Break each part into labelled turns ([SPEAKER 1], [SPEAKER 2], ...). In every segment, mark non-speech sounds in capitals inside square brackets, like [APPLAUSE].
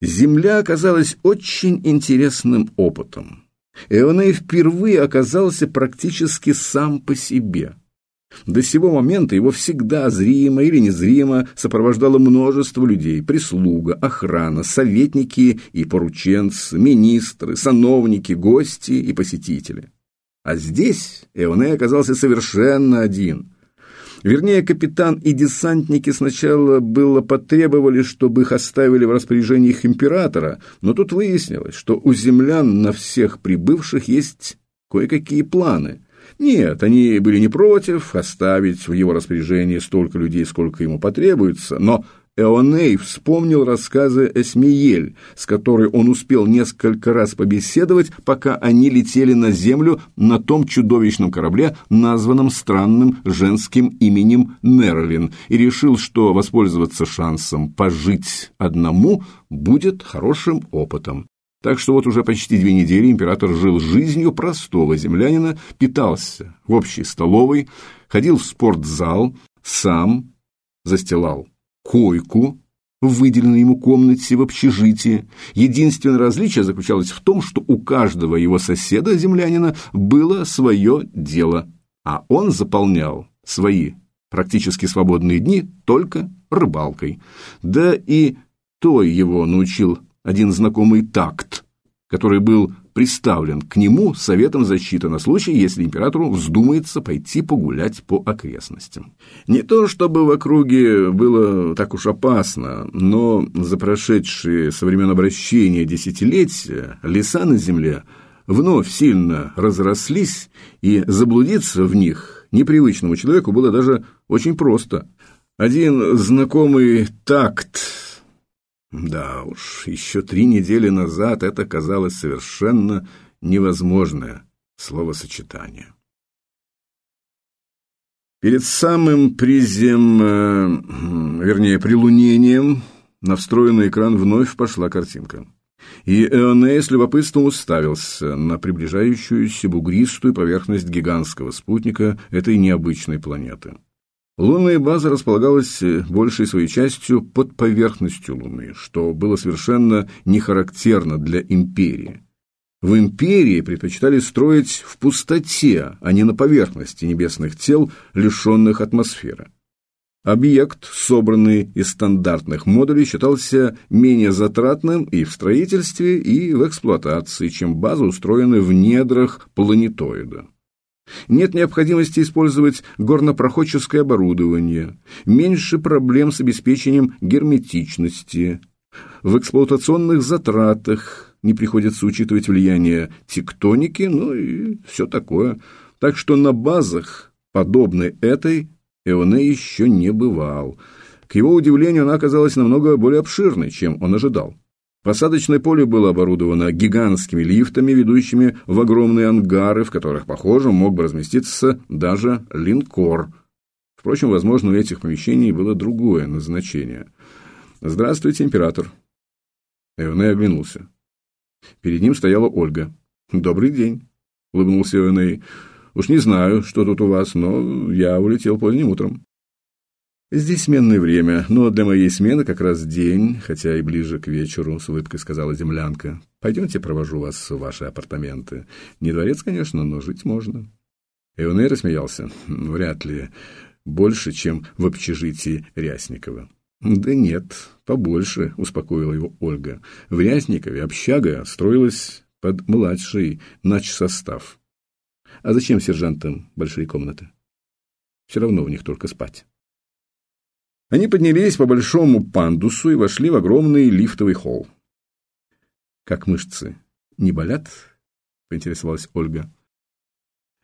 [SPEAKER 1] Земля оказалась очень интересным опытом. Эоней впервые оказался практически сам по себе. До сего момента его всегда зримо или незримо сопровождало множество людей, прислуга, охрана, советники и порученцы, министры, сановники, гости и посетители. А здесь Эоней оказался совершенно один – Вернее, капитан и десантники сначала было потребовали, чтобы их оставили в распоряжении их императора, но тут выяснилось, что у землян на всех прибывших есть кое-какие планы. Нет, они были не против оставить в его распоряжении столько людей, сколько ему потребуется, но Эоней вспомнил рассказы Эсмиель, с которой он успел несколько раз побеседовать, пока они летели на землю на том чудовищном корабле, названном странным женским именем Нерлин, и решил, что воспользоваться шансом пожить одному будет хорошим опытом. Так что вот уже почти две недели император жил жизнью простого землянина, питался в общей столовой, ходил в спортзал, сам застилал койку в выделенной ему комнате в общежитии. Единственное различие заключалось в том, что у каждого его соседа-землянина было свое дело, а он заполнял свои практически свободные дни только рыбалкой. Да и то его научил один знакомый такт, который был приставлен к нему советом защиты на случай, если императору вздумается пойти погулять по окрестностям. Не то чтобы в округе было так уж опасно, но за прошедшие со времен обращения десятилетия леса на земле вновь сильно разрослись, и заблудиться в них непривычному человеку было даже очень просто. Один знакомый такт да уж, еще три недели назад это казалось совершенно невозможное словосочетание. Перед самым призем, э, вернее, прилунением, на встроенный экран вновь пошла картинка. И Эоней с любопытством уставился на приближающуюся бугристую поверхность гигантского спутника этой необычной планеты. Лунная база располагалась э, большей своей частью под поверхностью Луны, что было совершенно не характерно для империи. В империи предпочитали строить в пустоте, а не на поверхности небесных тел, лишенных атмосферы. Объект, собранный из стандартных модулей, считался менее затратным и в строительстве, и в эксплуатации, чем база, устроенная в недрах планетоида. Нет необходимости использовать горнопроходческое оборудование, меньше проблем с обеспечением герметичности. В эксплуатационных затратах не приходится учитывать влияние тектоники, ну и все такое. Так что на базах, подобной этой, Эоне еще не бывал. К его удивлению, она оказалась намного более обширной, чем он ожидал. Посадочное поле было оборудовано гигантскими лифтами, ведущими в огромные ангары, в которых, похоже, мог бы разместиться даже линкор. Впрочем, возможно, у этих помещений было другое назначение. «Здравствуйте, император!» Эвней оглянулся. Перед ним стояла Ольга. «Добрый день!» — улыбнулся Эвней. «Уж не знаю, что тут у вас, но я улетел поздним утром». «Здесь сменное время, но для моей смены как раз день, хотя и ближе к вечеру», — с улыбкой сказала землянка. «Пойдемте, провожу вас в ваши апартаменты. Не дворец, конечно, но жить можно». Эоней рассмеялся. «Вряд ли. Больше, чем в общежитии Рясникова». «Да нет, побольше», — успокоила его Ольга. «В Рясникове общага строилась под младший начсостав. А зачем сержантам большие комнаты? Все равно в них только спать». Они поднялись по большому пандусу и вошли в огромный лифтовый холл. «Как мышцы? Не болят?» — поинтересовалась Ольга.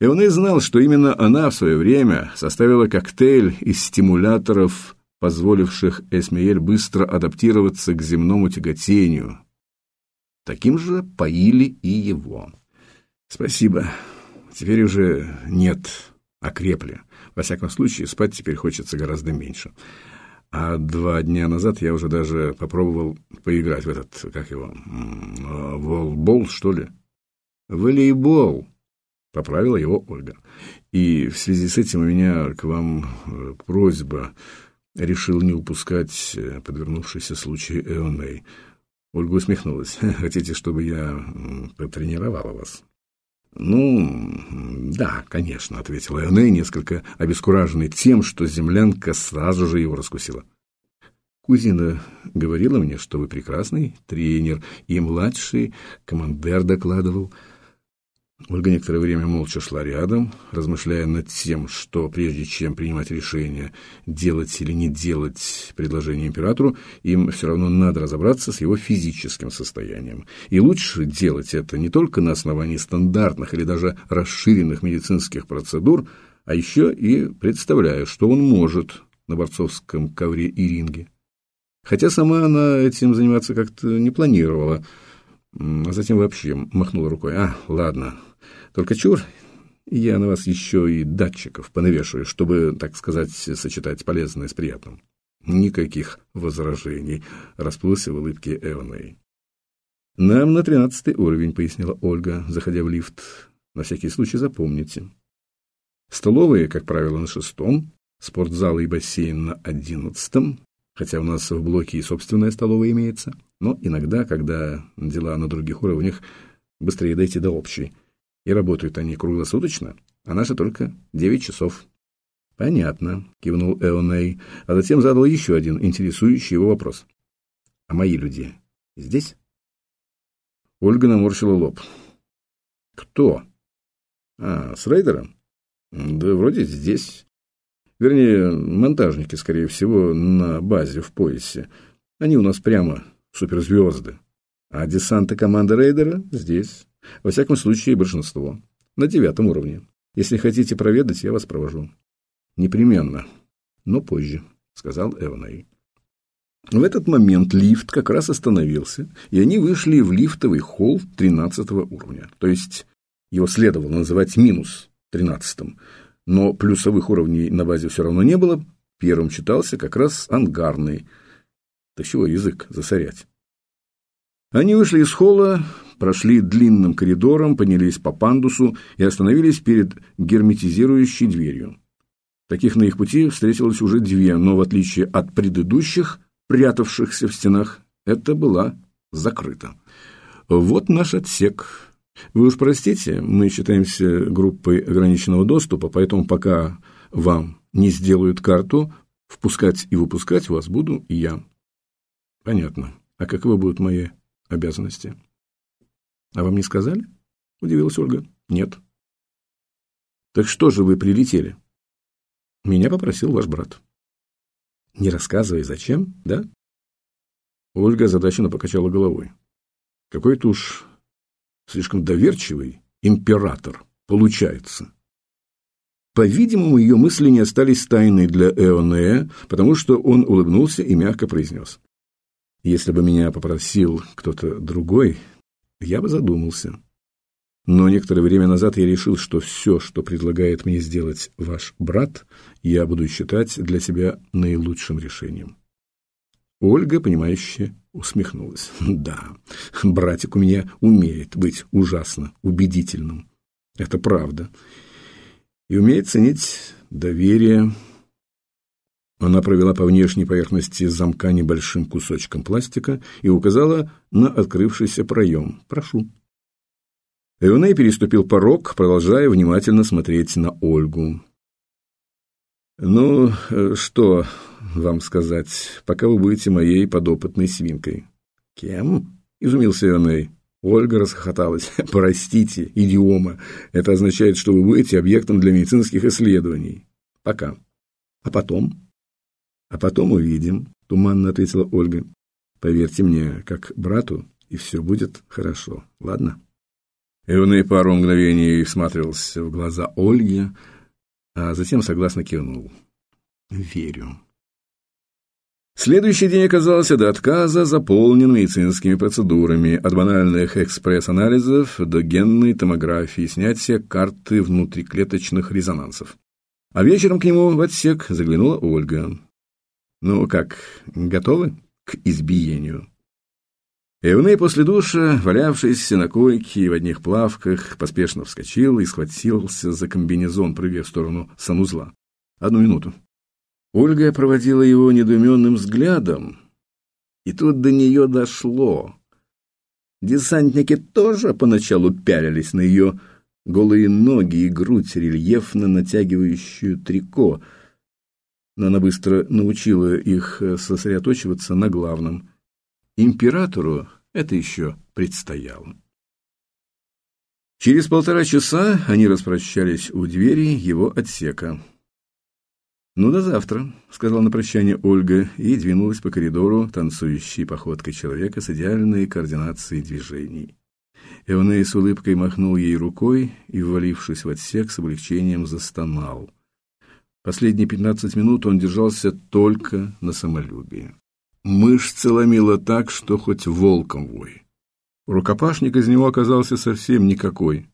[SPEAKER 1] И он и знал, что именно она в свое время составила коктейль из стимуляторов, позволивших Эсмеель быстро адаптироваться к земному тяготению. Таким же поили и его. «Спасибо. Теперь уже нет. Окрепли. Во всяком случае, спать теперь хочется гораздо меньше. А два дня назад я уже даже попробовал поиграть в этот, как его, волбол, что ли? Волейбол, поправила его Ольга. И в связи с этим у меня к вам э, просьба. Решил не упускать э, подвернувшийся случай Эоней. Ольга усмехнулась. [LAUGHS] «Хотите, чтобы я потренировала вас?» «Ну, да, конечно», — ответила Эней, несколько обескураженный тем, что землянка сразу же его раскусила. «Кузина говорила мне, что вы прекрасный тренер, и младший командир докладывал». Ольга некоторое время молча шла рядом, размышляя над тем, что прежде чем принимать решение, делать или не делать предложение императору, им все равно надо разобраться с его физическим состоянием. И лучше делать это не только на основании стандартных или даже расширенных медицинских процедур, а еще и представляя, что он может на борцовском ковре и ринге. Хотя сама она этим заниматься как-то не планировала, а затем вообще махнула рукой. «А, ладно, только чур, я на вас еще и датчиков понавешиваю, чтобы, так сказать, сочетать полезное с приятным. Никаких возражений, расплылся в улыбке Эваней. Нам на тринадцатый уровень, пояснила Ольга, заходя в лифт. На всякий случай запомните. Столовые, как правило, на шестом, спортзалы и бассейн на одиннадцатом, хотя у нас в блоке и собственная столовая имеется, но иногда, когда дела на других уровнях, быстрее дойти до общей. И работают они круглосуточно, а наши только девять часов. Понятно, кивнул Эоней, а затем задал еще один интересующий его вопрос. А мои люди здесь? Ольга наморщила лоб. Кто? А, с рейдером? Да вроде здесь. Вернее, монтажники, скорее всего, на базе в поясе. Они у нас прямо суперзвезды. А десанта команды рейдера здесь. Во всяком случае, большинство. На девятом уровне. Если хотите проведать, я вас провожу. Непременно. Но позже, сказал Эваней. В этот момент лифт как раз остановился, и они вышли в лифтовый холл 13 уровня. То есть его следовало называть минус 13 но плюсовых уровней на базе все равно не было. Первым читался как раз ангарный. Да чего язык засорять? Они вышли из холла, прошли длинным коридором, поднялись по пандусу и остановились перед герметизирующей дверью. Таких на их пути встретилось уже две, но в отличие от предыдущих, прятавшихся в стенах, это была закрыта. Вот наш отсек. Вы уж простите, мы считаемся группой ограниченного доступа, поэтому пока вам не сделают карту, впускать и выпускать вас буду я. Понятно. А каковы будут мои обязанности? А вам не сказали? Удивилась Ольга. Нет. Так что же вы прилетели? Меня попросил ваш брат. Не рассказывай, зачем, да? Ольга озадаченно покачала головой. Какой-то уж слишком доверчивый император получается. По-видимому, ее мысли не остались тайной для Эонея, потому что он улыбнулся и мягко произнес. «Если бы меня попросил кто-то другой, я бы задумался. Но некоторое время назад я решил, что все, что предлагает мне сделать ваш брат, я буду считать для себя наилучшим решением. Ольга, понимающе усмехнулась. Да, братик у меня умеет быть ужасно убедительным. Это правда. И умеет ценить доверие. Она провела по внешней поверхности замка небольшим кусочком пластика и указала на открывшийся проем. «Прошу». Эвней переступил порог, продолжая внимательно смотреть на Ольгу. «Ну, э, что вам сказать, пока вы будете моей подопытной свинкой?» «Кем?» – изумился Эвней. Ольга расхохоталась. «Простите, идиома. Это означает, что вы будете объектом для медицинских исследований. Пока. А потом?» «А потом увидим», – туманно ответила Ольга. «Поверьте мне, как брату, и все будет хорошо. Ладно?» Эвней пару мгновений всматривался в глаза Ольги, а затем согласно кивнул. «Верю». Следующий день оказался до отказа заполнен медицинскими процедурами, от банальных экспресс-анализов до генной томографии, снятия карты внутриклеточных резонансов. А вечером к нему в отсек заглянула Ольга. «Ну как, готовы к избиению?» Эвней после душа, валявшийся на койке и в одних плавках, поспешно вскочил и схватился за комбинезон, прыгая в сторону санузла. Одну минуту. Ольга проводила его недоуменным взглядом, и тут до нее дошло. Десантники тоже поначалу пялились на ее голые ноги и грудь, рельефно натягивающую трико, но она быстро научила их сосредоточиваться на главном. Императору это еще предстояло. Через полтора часа они распрощались у двери его отсека. «Ну, до завтра», — сказала на прощание Ольга и двинулась по коридору, танцующей походкой человека с идеальной координацией движений. Эвней с улыбкой махнул ей рукой и, ввалившись в отсек, с облегчением застонал. Последние пятнадцать минут он держался только на самолюбии. Мышцы ломило так, что хоть волком вой. Рукопашник из него оказался совсем никакой.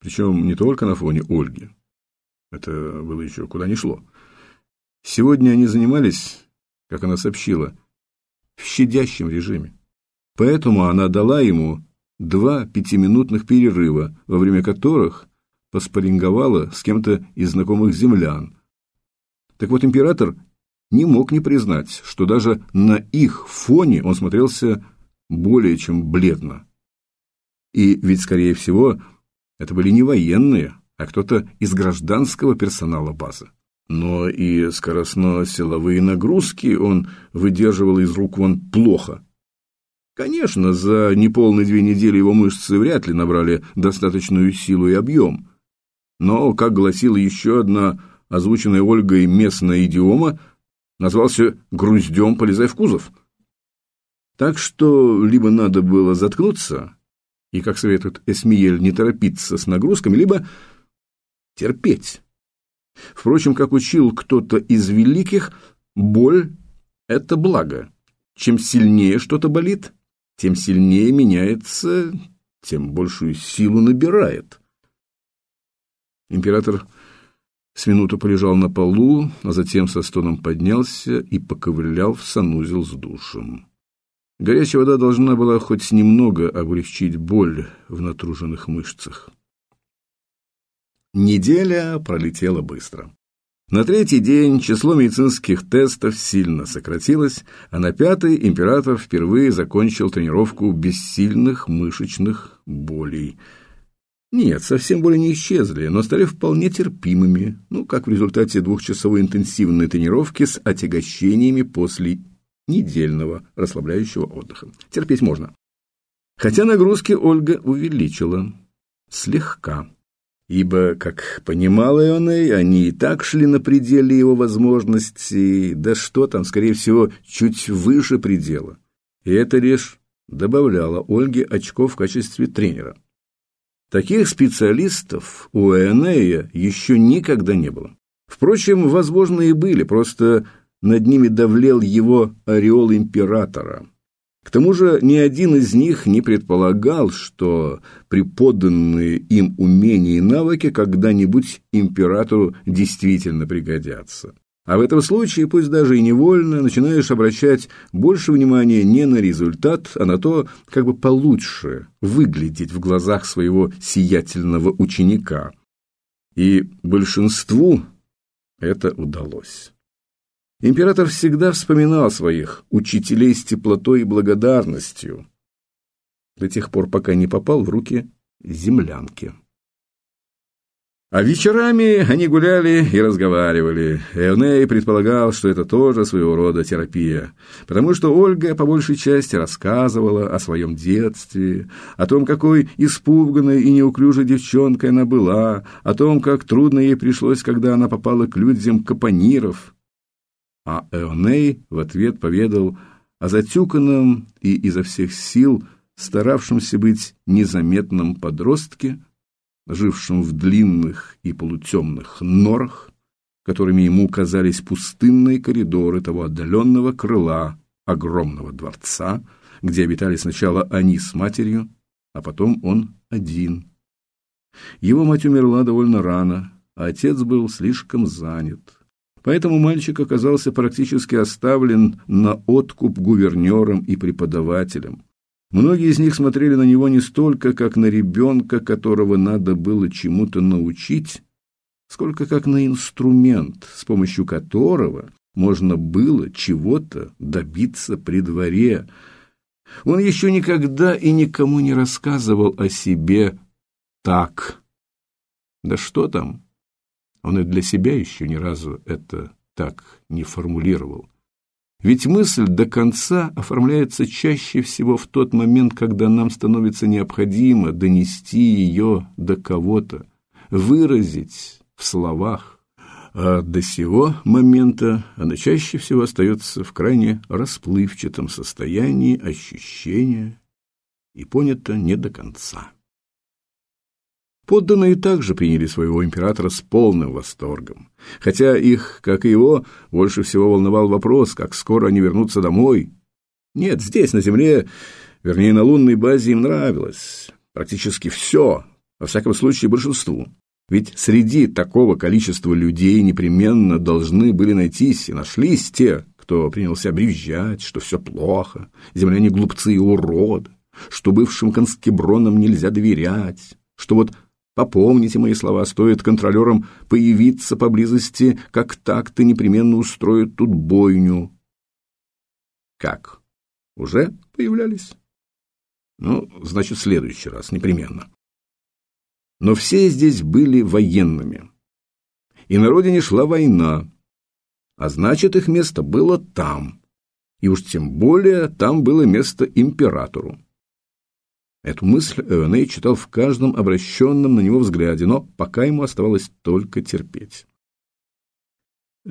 [SPEAKER 1] Причем не только на фоне Ольги. Это было еще куда ни шло. Сегодня они занимались, как она сообщила, в щадящем режиме. Поэтому она дала ему два пятиминутных перерыва, во время которых поспоринговала с кем-то из знакомых землян. Так вот, император не мог не признать, что даже на их фоне он смотрелся более чем бледно. И ведь, скорее всего, это были не военные, а кто-то из гражданского персонала базы но и скоростно-силовые нагрузки он выдерживал из рук вон плохо. Конечно, за неполные две недели его мышцы вряд ли набрали достаточную силу и объем. Но, как гласила еще одна озвученная Ольгой местная идиома, назвался «груздем, полезай в кузов». Так что либо надо было заткнуться, и, как советует Эсмиель, не торопиться с нагрузками, либо терпеть. Впрочем, как учил кто-то из великих, боль – это благо. Чем сильнее что-то болит, тем сильнее меняется, тем большую силу набирает. Император с минуту полежал на полу, а затем со стоном поднялся и поковылял в санузел с душем. Горячая вода должна была хоть немного облегчить боль в натруженных мышцах. Неделя пролетела быстро. На третий день число медицинских тестов сильно сократилось, а на пятый император впервые закончил тренировку без сильных мышечных болей. Нет, совсем боли не исчезли, но стали вполне терпимыми, ну, как в результате двухчасовой интенсивной тренировки с отягощениями после недельного расслабляющего отдыха. Терпеть можно. Хотя нагрузки Ольга увеличила. Слегка ибо, как понимала Ионей, они и так шли на пределе его возможностей, да что там, скорее всего, чуть выше предела. И это лишь добавляло Ольге очков в качестве тренера. Таких специалистов у Энея еще никогда не было. Впрочем, возможно, и были, просто над ними давлел его ореол императора – к тому же ни один из них не предполагал, что преподанные им умения и навыки когда-нибудь императору действительно пригодятся. А в этом случае, пусть даже и невольно, начинаешь обращать больше внимания не на результат, а на то, как бы получше выглядеть в глазах своего сиятельного ученика. И большинству это удалось. Император всегда вспоминал своих учителей с теплотой и благодарностью, до тех пор, пока не попал в руки землянки. А вечерами они гуляли и разговаривали. Эвней предполагал, что это тоже своего рода терапия, потому что Ольга по большей части рассказывала о своем детстве, о том, какой испуганной и неуклюжей девчонкой она была, о том, как трудно ей пришлось, когда она попала к людям капониров, а Эоней в ответ поведал о затюканном и изо всех сил старавшемся быть незаметном подростке, жившем в длинных и полутемных норах, которыми ему казались пустынные коридоры того отдаленного крыла огромного дворца, где обитали сначала они с матерью, а потом он один. Его мать умерла довольно рано, а отец был слишком занят. Поэтому мальчик оказался практически оставлен на откуп гувернерам и преподавателям. Многие из них смотрели на него не столько как на ребенка, которого надо было чему-то научить, сколько как на инструмент, с помощью которого можно было чего-то добиться при дворе. Он еще никогда и никому не рассказывал о себе так. Да что там? Он и для себя еще ни разу это так не формулировал. Ведь мысль до конца оформляется чаще всего в тот момент, когда нам становится необходимо донести ее до кого-то, выразить в словах. А до сего момента она чаще всего остается в крайне расплывчатом состоянии ощущения и понята не до конца. Подданные также приняли своего императора с полным восторгом, хотя их, как и его, больше всего волновал вопрос, как скоро они вернутся домой. Нет, здесь, на земле, вернее, на лунной базе им нравилось практически все, во всяком случае большинству. Ведь среди такого количества людей непременно должны были найтись и нашлись те, кто принялся брюзжать, что все плохо, земляне глупцы и уроды, что бывшим конскебронам нельзя доверять, что вот Попомните мои слова, стоит контролерам появиться поблизости, как так-то непременно устроят тут бойню. Как? Уже появлялись? Ну, значит, в следующий раз, непременно. Но все здесь были военными. И на родине шла война, а значит, их место было там. И уж тем более там было место императору. Эту мысль Эоней читал в каждом обращенном на него взгляде, но пока ему оставалось только терпеть.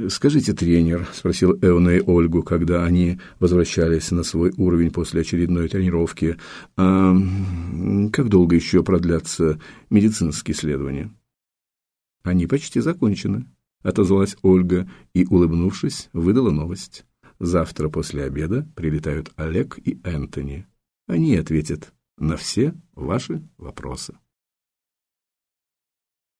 [SPEAKER 1] «Скажите, тренер», — спросил Эоней Ольгу, когда они возвращались на свой уровень после очередной тренировки, «а как долго еще продлятся медицинские исследования?» «Они почти закончены», — отозвалась Ольга и, улыбнувшись, выдала новость. «Завтра после обеда прилетают Олег и Энтони. Они ответят на все ваши вопросы.